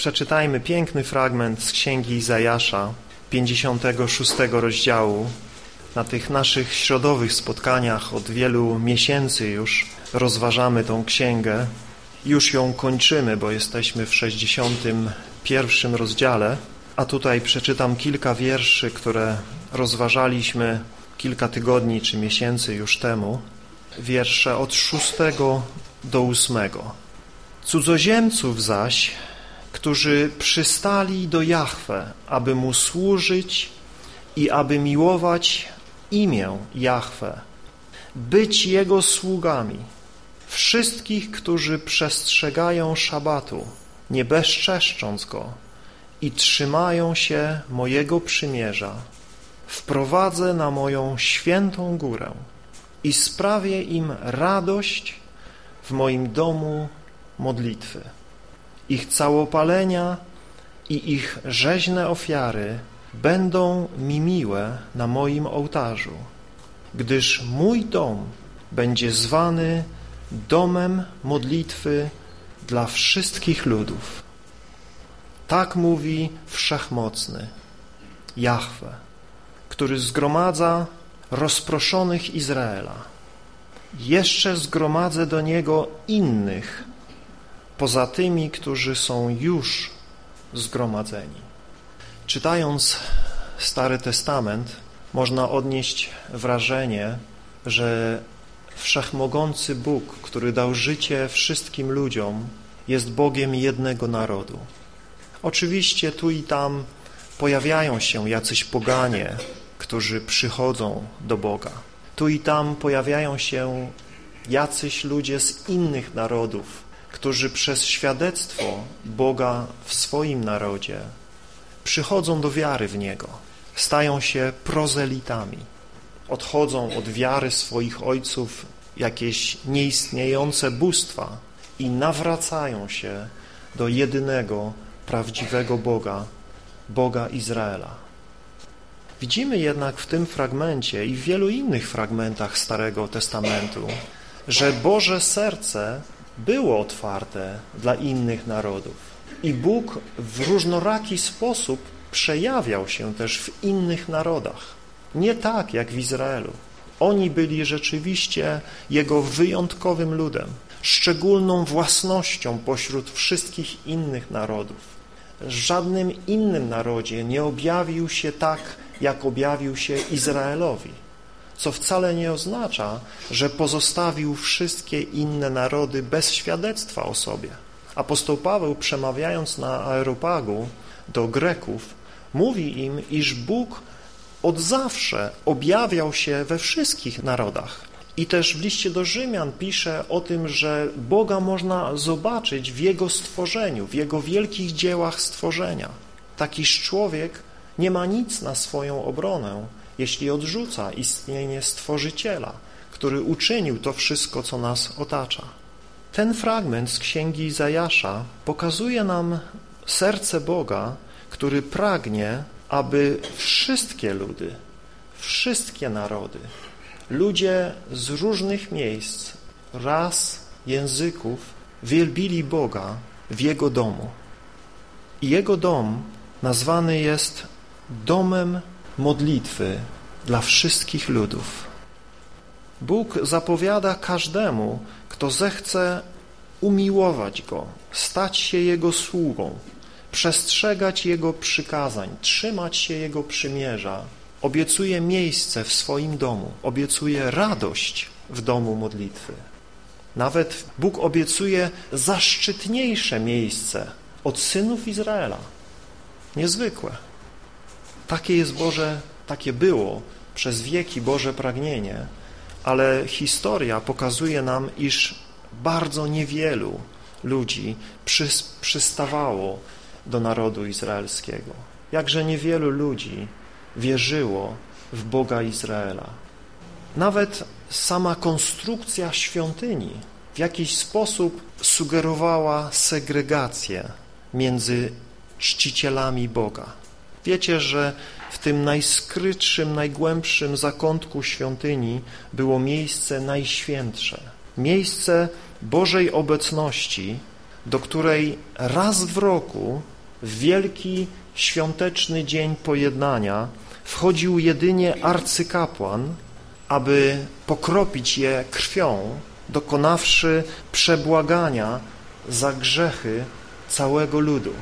Przeczytajmy piękny fragment z Księgi Izajasza, 56 rozdziału. Na tych naszych środowych spotkaniach od wielu miesięcy już rozważamy tą księgę. Już ją kończymy, bo jesteśmy w 61 rozdziale, a tutaj przeczytam kilka wierszy, które rozważaliśmy kilka tygodni czy miesięcy już temu. Wiersze od 6 do 8. Cudzoziemców zaś którzy przystali do Jahwe, aby Mu służyć i aby miłować imię Jahwe, być Jego sługami, wszystkich, którzy przestrzegają szabatu, nie bezczeszcząc Go i trzymają się mojego przymierza, wprowadzę na moją świętą górę i sprawię im radość w moim domu modlitwy. Ich całopalenia i ich rzeźne ofiary będą mi miłe na moim ołtarzu, gdyż mój dom będzie zwany domem modlitwy dla wszystkich ludów. Tak mówi Wszechmocny, Jahwe, który zgromadza rozproszonych Izraela. Jeszcze zgromadzę do Niego innych, poza tymi, którzy są już zgromadzeni. Czytając Stary Testament, można odnieść wrażenie, że wszechmogący Bóg, który dał życie wszystkim ludziom, jest Bogiem jednego narodu. Oczywiście tu i tam pojawiają się jacyś poganie, którzy przychodzą do Boga. Tu i tam pojawiają się jacyś ludzie z innych narodów, którzy przez świadectwo Boga w swoim narodzie przychodzą do wiary w Niego, stają się prozelitami, odchodzą od wiary swoich ojców jakieś nieistniejące bóstwa i nawracają się do jedynego, prawdziwego Boga, Boga Izraela. Widzimy jednak w tym fragmencie i w wielu innych fragmentach Starego Testamentu, że Boże serce było otwarte dla innych narodów. I Bóg w różnoraki sposób przejawiał się też w innych narodach. Nie tak jak w Izraelu. Oni byli rzeczywiście Jego wyjątkowym ludem, szczególną własnością pośród wszystkich innych narodów. Żadnym innym narodzie nie objawił się tak, jak objawił się Izraelowi co wcale nie oznacza, że pozostawił wszystkie inne narody bez świadectwa o sobie. Apostoł Paweł przemawiając na Aeropagu do Greków mówi im, iż Bóg od zawsze objawiał się we wszystkich narodach. I też w liście do Rzymian pisze o tym, że Boga można zobaczyć w Jego stworzeniu, w Jego wielkich dziełach stworzenia. Takiż człowiek nie ma nic na swoją obronę, jeśli odrzuca istnienie Stworzyciela, który uczynił to wszystko, co nas otacza. Ten fragment z Księgi Izajasza pokazuje nam serce Boga, który pragnie, aby wszystkie ludy, wszystkie narody, ludzie z różnych miejsc, ras, języków wielbili Boga w Jego domu. I Jego dom nazwany jest domem modlitwy dla wszystkich ludów. Bóg zapowiada każdemu, kto zechce umiłować Go, stać się Jego sługą, przestrzegać Jego przykazań, trzymać się Jego przymierza, obiecuje miejsce w swoim domu, obiecuje radość w domu modlitwy. Nawet Bóg obiecuje zaszczytniejsze miejsce od synów Izraela. Niezwykłe. Takie jest Boże, takie było przez wieki Boże pragnienie, ale historia pokazuje nam, iż bardzo niewielu ludzi przystawało do narodu izraelskiego. Jakże niewielu ludzi wierzyło w Boga Izraela. Nawet sama konstrukcja świątyni w jakiś sposób sugerowała segregację między czcicielami Boga. Wiecie, że w tym najskrytszym, najgłębszym zakątku świątyni było miejsce najświętsze, miejsce Bożej obecności do której raz w roku, w wielki świąteczny dzień pojednania, wchodził jedynie arcykapłan, aby pokropić je krwią, dokonawszy przebłagania za grzechy całego ludu.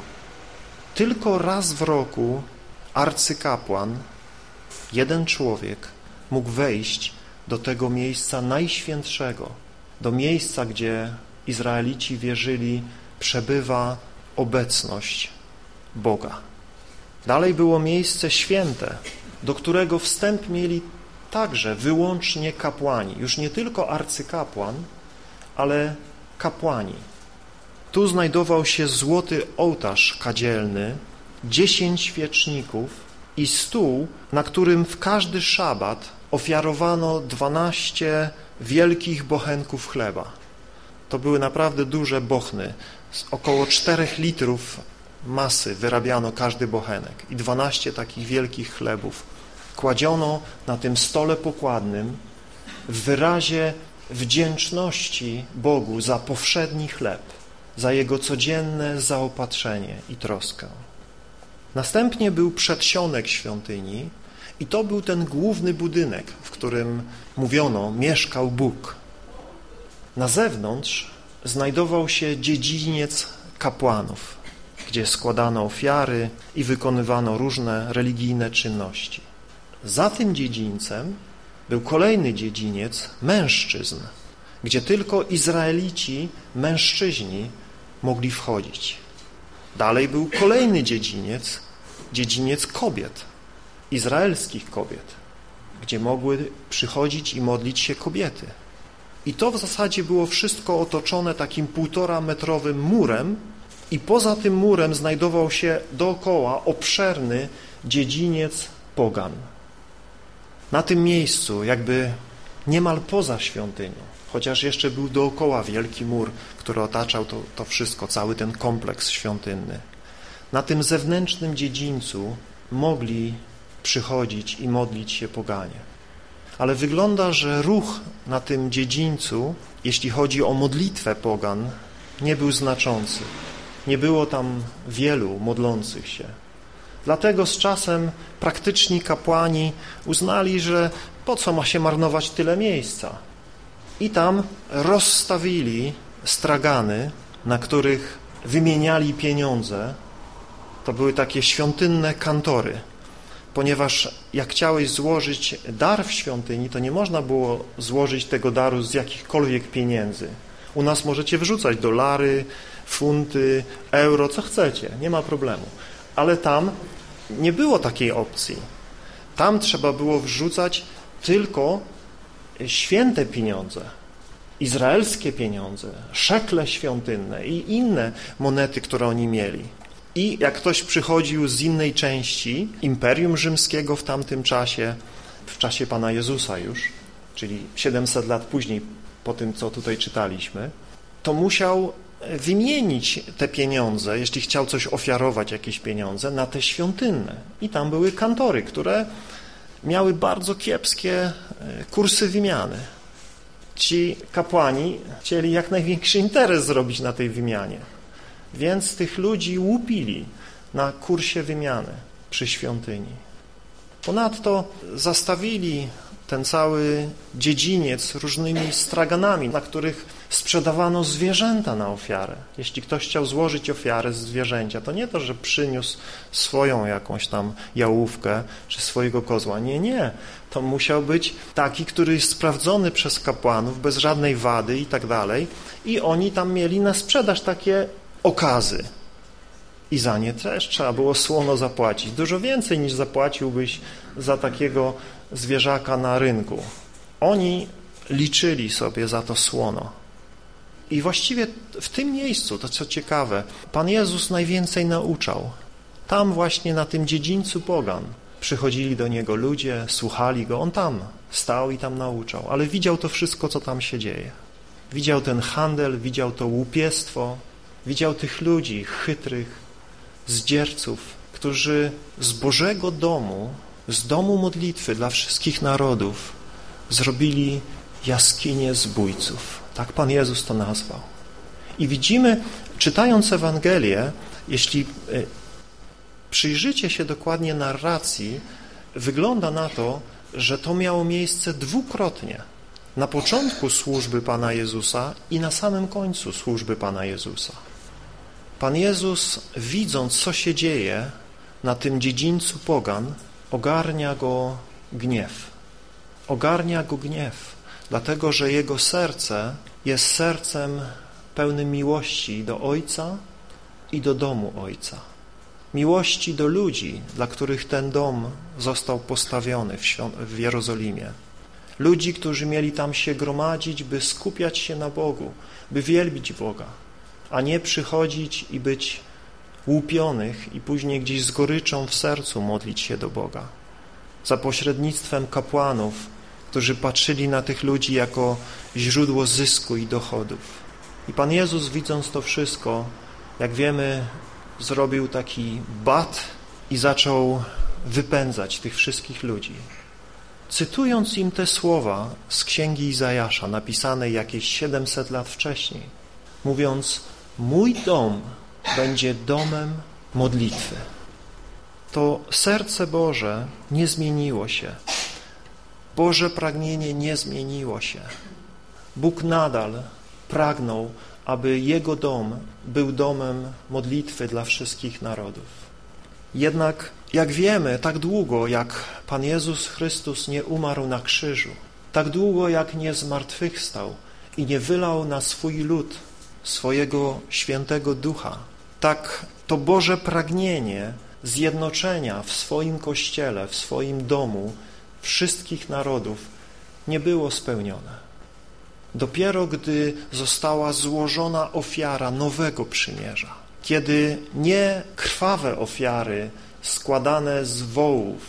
Tylko raz w roku arcykapłan, jeden człowiek, mógł wejść do tego miejsca najświętszego, do miejsca, gdzie Izraelici wierzyli, przebywa obecność Boga. Dalej było miejsce święte, do którego wstęp mieli także wyłącznie kapłani, już nie tylko arcykapłan, ale kapłani. Tu znajdował się złoty ołtarz kadzielny, dziesięć świeczników i stół, na którym w każdy szabat ofiarowano dwanaście wielkich bochenków chleba. To były naprawdę duże bochny, z około czterech litrów masy wyrabiano każdy bochenek i dwanaście takich wielkich chlebów kładziono na tym stole pokładnym w wyrazie wdzięczności Bogu za powszedni chleb, za Jego codzienne zaopatrzenie i troskę. Następnie był przedsionek świątyni i to był ten główny budynek, w którym, mówiono, mieszkał Bóg. Na zewnątrz znajdował się dziedziniec kapłanów, gdzie składano ofiary i wykonywano różne religijne czynności. Za tym dziedzińcem był kolejny dziedziniec mężczyzn, gdzie tylko Izraelici, mężczyźni mogli wchodzić. Dalej był kolejny dziedziniec, dziedziniec kobiet, izraelskich kobiet, gdzie mogły przychodzić i modlić się kobiety. I to w zasadzie było wszystko otoczone takim półtora metrowym murem i poza tym murem znajdował się dookoła obszerny dziedziniec pogan. Na tym miejscu, jakby niemal poza świątynią, chociaż jeszcze był dookoła wielki mur, który otaczał to, to wszystko, cały ten kompleks świątynny. Na tym zewnętrznym dziedzińcu mogli przychodzić i modlić się poganie. Ale wygląda, że ruch na tym dziedzińcu, jeśli chodzi o modlitwę pogan, nie był znaczący. Nie było tam wielu modlących się. Dlatego z czasem praktyczni kapłani uznali, że po co ma się marnować tyle miejsca. I tam rozstawili stragany, na których wymieniali pieniądze. To były takie świątynne kantory, ponieważ jak chciałeś złożyć dar w świątyni, to nie można było złożyć tego daru z jakichkolwiek pieniędzy. U nas możecie wrzucać dolary, funty, euro, co chcecie, nie ma problemu. Ale tam nie było takiej opcji. Tam trzeba było wrzucać tylko święte pieniądze, izraelskie pieniądze, szekle świątynne i inne monety, które oni mieli. I jak ktoś przychodził z innej części Imperium Rzymskiego w tamtym czasie, w czasie Pana Jezusa już, czyli 700 lat później po tym, co tutaj czytaliśmy, to musiał wymienić te pieniądze, jeśli chciał coś ofiarować, jakieś pieniądze, na te świątynne. I tam były kantory, które miały bardzo kiepskie e, kursy wymiany. Ci kapłani chcieli jak największy interes zrobić na tej wymianie, więc tych ludzi łupili na kursie wymiany przy świątyni. Ponadto zastawili ten cały dziedziniec różnymi straganami, na których sprzedawano zwierzęta na ofiarę. Jeśli ktoś chciał złożyć ofiarę z zwierzęcia, to nie to, że przyniósł swoją jakąś tam jałówkę czy swojego kozła. Nie, nie. To musiał być taki, który jest sprawdzony przez kapłanów, bez żadnej wady i tak dalej. I oni tam mieli na sprzedaż takie okazy. I za nie też trzeba było słono zapłacić. Dużo więcej niż zapłaciłbyś za takiego zwierzaka na rynku. Oni liczyli sobie za to słono. I właściwie w tym miejscu, to co ciekawe, Pan Jezus najwięcej nauczał. Tam właśnie na tym dziedzińcu pogan przychodzili do Niego ludzie, słuchali Go, On tam stał i tam nauczał, ale widział to wszystko, co tam się dzieje. Widział ten handel, widział to łupiestwo, widział tych ludzi chytrych, zdzierców, którzy z Bożego domu, z domu modlitwy dla wszystkich narodów zrobili jaskinię zbójców. Tak Pan Jezus to nazwał. I widzimy czytając Ewangelię, jeśli e, przyjrzycie się dokładnie narracji, wygląda na to, że to miało miejsce dwukrotnie. Na początku służby Pana Jezusa i na samym końcu służby Pana Jezusa. Pan Jezus, widząc, co się dzieje na tym dziedzińcu pogan, ogarnia go gniew. Ogarnia go gniew, dlatego że jego serce jest sercem pełnym miłości do Ojca i do domu Ojca. Miłości do ludzi, dla których ten dom został postawiony w, w Jerozolimie. Ludzi, którzy mieli tam się gromadzić, by skupiać się na Bogu, by wielbić Boga, a nie przychodzić i być łupionych i później gdzieś z goryczą w sercu modlić się do Boga. Za pośrednictwem kapłanów, którzy patrzyli na tych ludzi jako źródło zysku i dochodów. I Pan Jezus, widząc to wszystko, jak wiemy, zrobił taki bat i zaczął wypędzać tych wszystkich ludzi. Cytując im te słowa z księgi Izajasza, napisanej jakieś 700 lat wcześniej, mówiąc, mój dom będzie domem modlitwy. To serce Boże nie zmieniło się. Boże pragnienie nie zmieniło się. Bóg nadal pragnął, aby Jego dom był domem modlitwy dla wszystkich narodów. Jednak, jak wiemy, tak długo jak Pan Jezus Chrystus nie umarł na krzyżu, tak długo jak nie zmartwychwstał i nie wylał na swój lud swojego świętego ducha, tak to Boże pragnienie zjednoczenia w swoim Kościele, w swoim domu wszystkich narodów nie było spełnione. Dopiero gdy została złożona ofiara nowego przymierza, kiedy nie krwawe ofiary składane z wołów,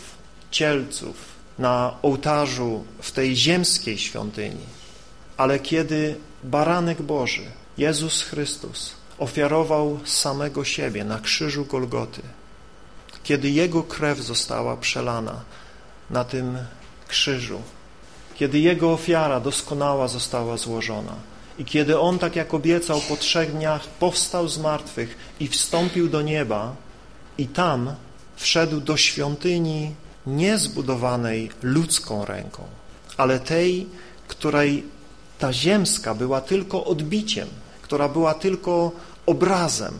cielców na ołtarzu w tej ziemskiej świątyni, ale kiedy baranek Boży, Jezus Chrystus, ofiarował samego siebie na krzyżu Golgoty, kiedy Jego krew została przelana na tym krzyżu, kiedy Jego ofiara doskonała została złożona i kiedy On, tak jak obiecał, po trzech dniach powstał z martwych i wstąpił do nieba i tam wszedł do świątyni niezbudowanej ludzką ręką, ale tej, której ta ziemska była tylko odbiciem, która była tylko obrazem.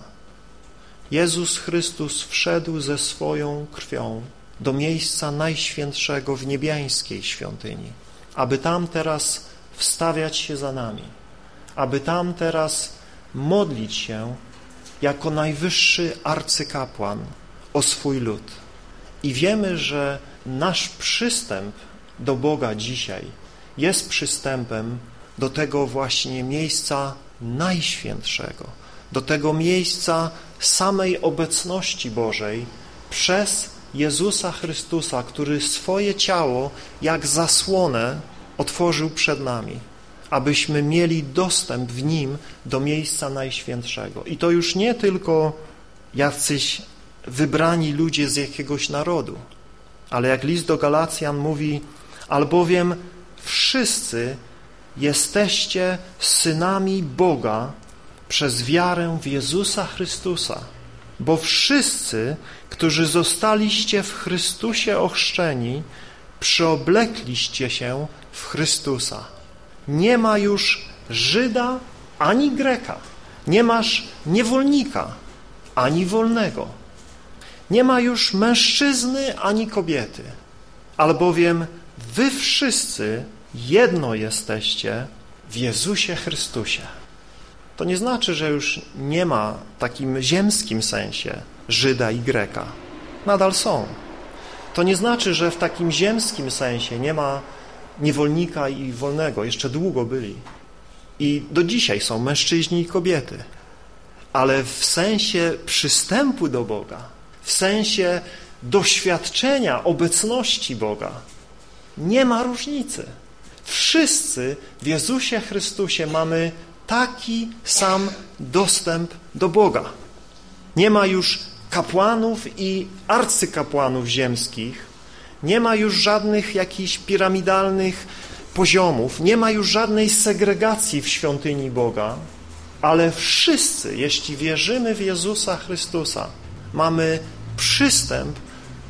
Jezus Chrystus wszedł ze swoją krwią do miejsca najświętszego w niebiańskiej świątyni, aby tam teraz wstawiać się za nami, aby tam teraz modlić się jako najwyższy arcykapłan o swój lud. I wiemy, że nasz przystęp do Boga dzisiaj jest przystępem do tego właśnie miejsca najświętszego, do tego miejsca samej obecności Bożej przez Jezusa Chrystusa, który swoje ciało jak zasłonę otworzył przed nami, abyśmy mieli dostęp w Nim do miejsca Najświętszego. I to już nie tylko jacyś wybrani ludzie z jakiegoś narodu, ale jak list do Galacjan mówi, albowiem wszyscy jesteście synami Boga przez wiarę w Jezusa Chrystusa, bo wszyscy, którzy zostaliście w Chrystusie ochrzczeni, przyoblekliście się w Chrystusa. Nie ma już Żyda ani Greka, nie masz niewolnika ani wolnego, nie ma już mężczyzny ani kobiety, albowiem wy wszyscy jedno jesteście w Jezusie Chrystusie. To nie znaczy, że już nie ma w takim ziemskim sensie Żyda i Greka. Nadal są. To nie znaczy, że w takim ziemskim sensie nie ma niewolnika i wolnego. Jeszcze długo byli. I do dzisiaj są mężczyźni i kobiety. Ale w sensie przystępu do Boga, w sensie doświadczenia obecności Boga, nie ma różnicy. Wszyscy w Jezusie Chrystusie mamy taki sam dostęp do Boga. Nie ma już kapłanów i arcykapłanów ziemskich, nie ma już żadnych jakichś piramidalnych poziomów, nie ma już żadnej segregacji w świątyni Boga, ale wszyscy, jeśli wierzymy w Jezusa Chrystusa, mamy przystęp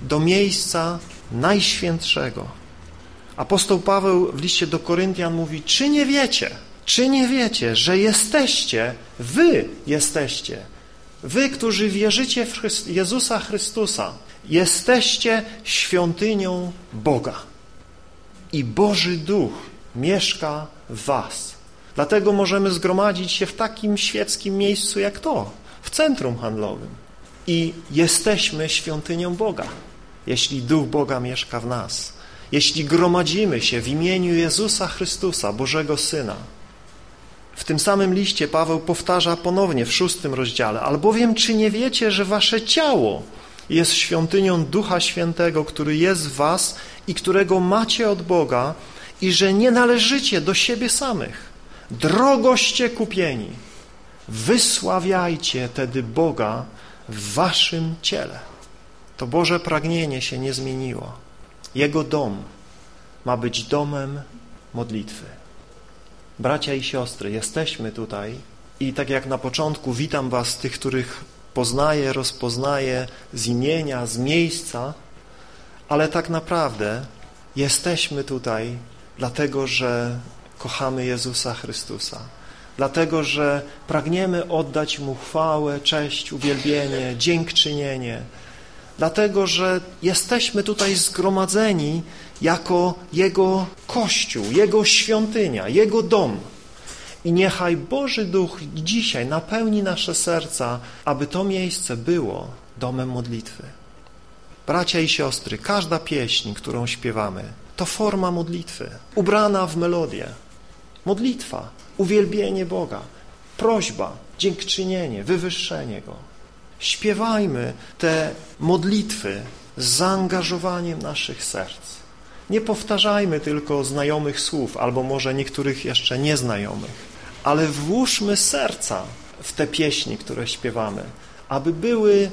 do miejsca najświętszego. Apostoł Paweł w liście do Koryntian mówi, czy nie wiecie, czy nie wiecie, że jesteście, wy jesteście, wy, którzy wierzycie w Chryst Jezusa Chrystusa, jesteście świątynią Boga i Boży Duch mieszka w was. Dlatego możemy zgromadzić się w takim świeckim miejscu jak to, w centrum handlowym. I jesteśmy świątynią Boga, jeśli Duch Boga mieszka w nas. Jeśli gromadzimy się w imieniu Jezusa Chrystusa, Bożego Syna. W tym samym liście Paweł powtarza ponownie w szóstym rozdziale, albowiem czy nie wiecie, że wasze ciało jest świątynią Ducha Świętego, który jest w was i którego macie od Boga i że nie należycie do siebie samych. Drogoście kupieni. Wysławiajcie tedy Boga w waszym ciele. To Boże pragnienie się nie zmieniło. Jego dom ma być domem modlitwy. Bracia i siostry, jesteśmy tutaj i tak jak na początku witam was, tych, których poznaję, rozpoznaję z imienia, z miejsca, ale tak naprawdę jesteśmy tutaj dlatego, że kochamy Jezusa Chrystusa. Dlatego, że pragniemy oddać Mu chwałę, cześć, uwielbienie, dziękczynienie. Dlatego, że jesteśmy tutaj zgromadzeni jako Jego Kościół, Jego świątynia, Jego dom. I niechaj Boży Duch dzisiaj napełni nasze serca, aby to miejsce było domem modlitwy. Bracia i siostry, każda pieśń, którą śpiewamy, to forma modlitwy, ubrana w melodię. Modlitwa, uwielbienie Boga, prośba, dziękczynienie, wywyższenie Go. Śpiewajmy te modlitwy z zaangażowaniem naszych serc. Nie powtarzajmy tylko znajomych słów, albo może niektórych jeszcze nieznajomych, ale włóżmy serca w te pieśni, które śpiewamy, aby były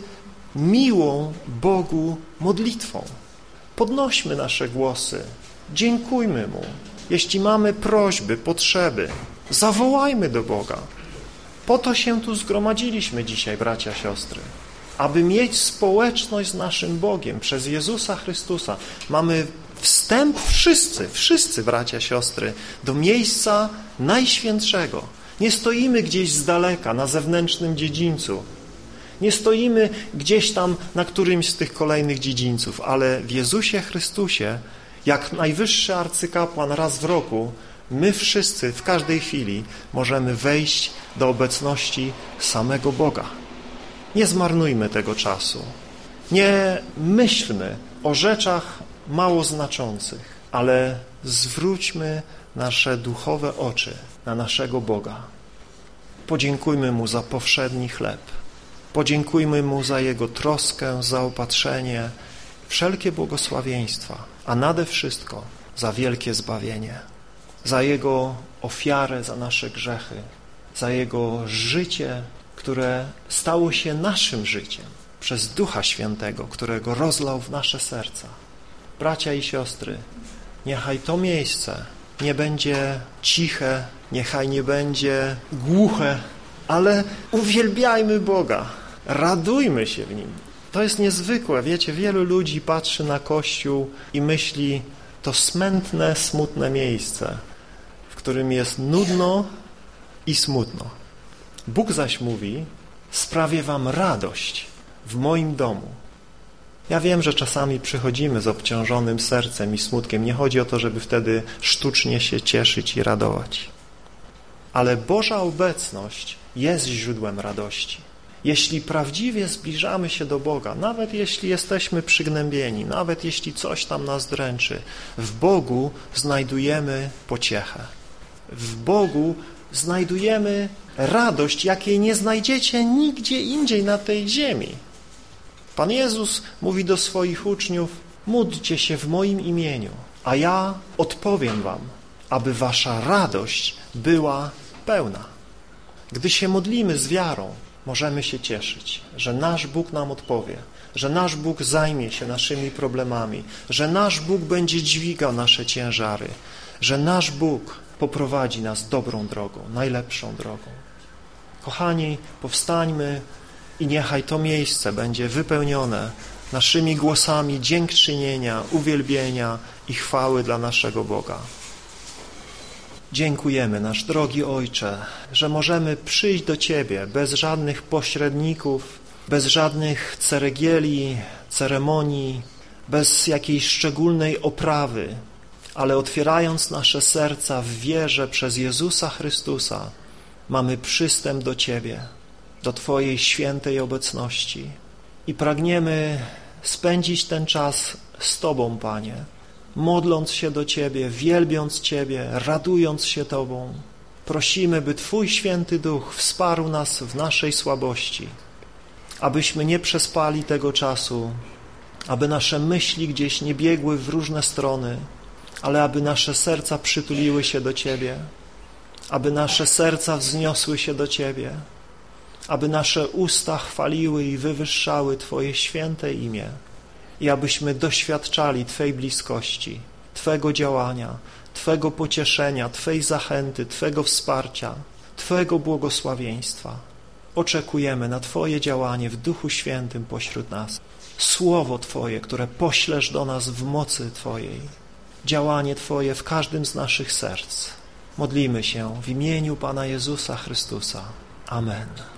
miłą Bogu modlitwą. Podnośmy nasze głosy, dziękujmy Mu. Jeśli mamy prośby, potrzeby, zawołajmy do Boga. Po to się tu zgromadziliśmy dzisiaj, bracia, siostry. Aby mieć społeczność z naszym Bogiem przez Jezusa Chrystusa. Mamy wstęp wszyscy, wszyscy bracia, siostry, do miejsca najświętszego. Nie stoimy gdzieś z daleka, na zewnętrznym dziedzińcu, nie stoimy gdzieś tam na którymś z tych kolejnych dziedzińców, ale w Jezusie Chrystusie, jak najwyższy arcykapłan raz w roku, my wszyscy w każdej chwili możemy wejść do obecności samego Boga. Nie zmarnujmy tego czasu. Nie myślmy o rzeczach mało znaczących, ale zwróćmy nasze duchowe oczy na naszego Boga. Podziękujmy Mu za powszedni chleb. Podziękujmy Mu za Jego troskę, zaopatrzenie, wszelkie błogosławieństwa, a nade wszystko za wielkie zbawienie, za Jego ofiarę za nasze grzechy, za Jego życie, które stało się naszym życiem przez Ducha Świętego, którego rozlał w nasze serca. Bracia i siostry, niechaj to miejsce nie będzie ciche, niechaj nie będzie głuche, ale uwielbiajmy Boga, radujmy się w Nim. To jest niezwykłe, wiecie, wielu ludzi patrzy na Kościół i myśli, to smętne, smutne miejsce, którym jest nudno i smutno. Bóg zaś mówi, sprawię wam radość w moim domu. Ja wiem, że czasami przychodzimy z obciążonym sercem i smutkiem. Nie chodzi o to, żeby wtedy sztucznie się cieszyć i radować. Ale Boża obecność jest źródłem radości. Jeśli prawdziwie zbliżamy się do Boga, nawet jeśli jesteśmy przygnębieni, nawet jeśli coś tam nas dręczy, w Bogu znajdujemy pociechę. W Bogu znajdujemy radość, jakiej nie znajdziecie nigdzie indziej na tej ziemi. Pan Jezus mówi do swoich uczniów, módlcie się w moim imieniu, a ja odpowiem wam, aby wasza radość była pełna. Gdy się modlimy z wiarą, możemy się cieszyć, że nasz Bóg nam odpowie, że nasz Bóg zajmie się naszymi problemami, że nasz Bóg będzie dźwigał nasze ciężary, że nasz Bóg poprowadzi nas dobrą drogą, najlepszą drogą. Kochani, powstańmy i niechaj to miejsce będzie wypełnione naszymi głosami dziękczynienia, uwielbienia i chwały dla naszego Boga. Dziękujemy, nasz drogi Ojcze, że możemy przyjść do Ciebie bez żadnych pośredników, bez żadnych ceregieli, ceremonii, bez jakiejś szczególnej oprawy, ale otwierając nasze serca w wierze przez Jezusa Chrystusa, mamy przystęp do Ciebie, do Twojej świętej obecności i pragniemy spędzić ten czas z Tobą, Panie, modląc się do Ciebie, wielbiąc Ciebie, radując się Tobą. Prosimy, by Twój Święty Duch wsparł nas w naszej słabości, abyśmy nie przespali tego czasu, aby nasze myśli gdzieś nie biegły w różne strony, ale aby nasze serca przytuliły się do Ciebie, aby nasze serca wzniosły się do Ciebie, aby nasze usta chwaliły i wywyższały Twoje święte imię i abyśmy doświadczali Twej bliskości, Twego działania, Twego pocieszenia, Twej zachęty, Twego wsparcia, Twego błogosławieństwa. Oczekujemy na Twoje działanie w Duchu Świętym pośród nas. Słowo Twoje, które poślesz do nas w mocy Twojej. Działanie Twoje w każdym z naszych serc. Modlimy się w imieniu Pana Jezusa Chrystusa. Amen.